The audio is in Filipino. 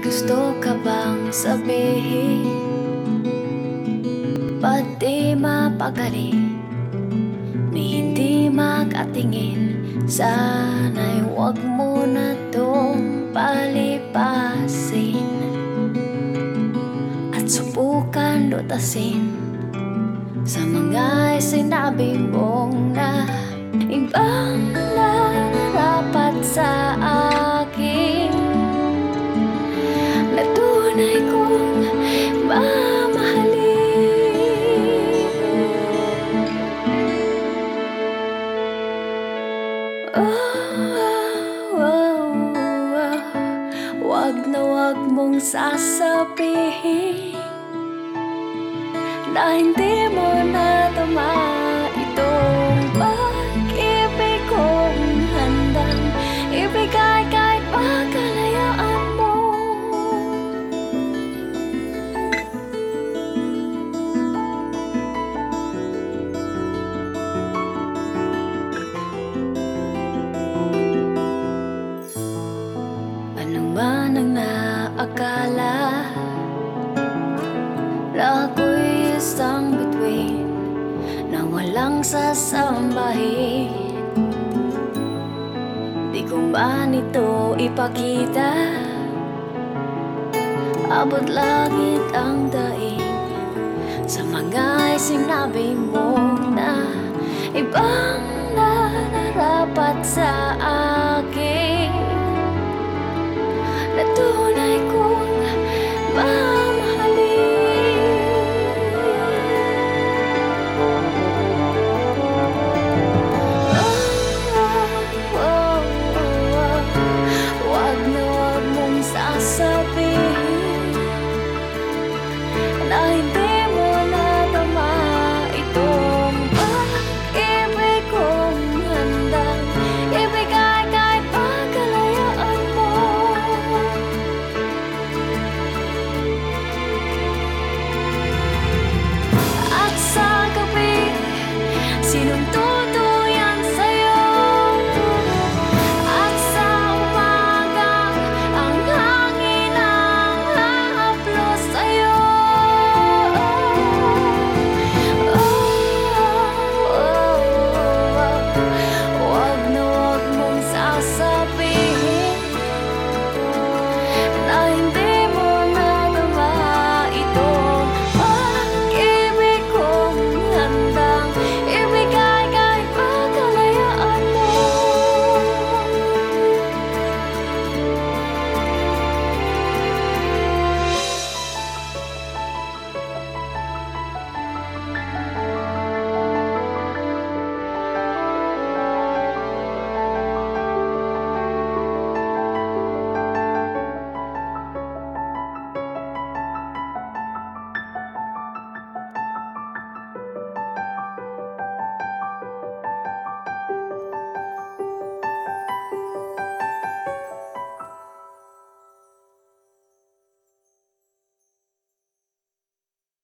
gusto ka bang sabihin? Pati mapakali Ni hindi makatingin? Sana'y huwag mo na tong palipasin. At subukan lutasin Sa mga sinabi mong na mong sasabihin Na hindi mo na tama isang bituin Na walang sasambahin. Di ko man ito ipakita? Abot langit ang daing. Sa mga sinabi mo na Ibang nararapat sa akin. Na tunay kong mahal 只能。